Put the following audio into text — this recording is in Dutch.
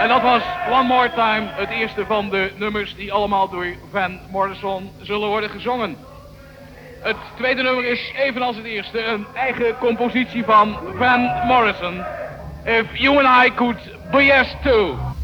En dat was One More Time, het eerste van de nummers die allemaal door Van Morrison zullen worden gezongen. Het tweede nummer is evenals het eerste een eigen compositie van Van Morrison. If you and I could be yes too.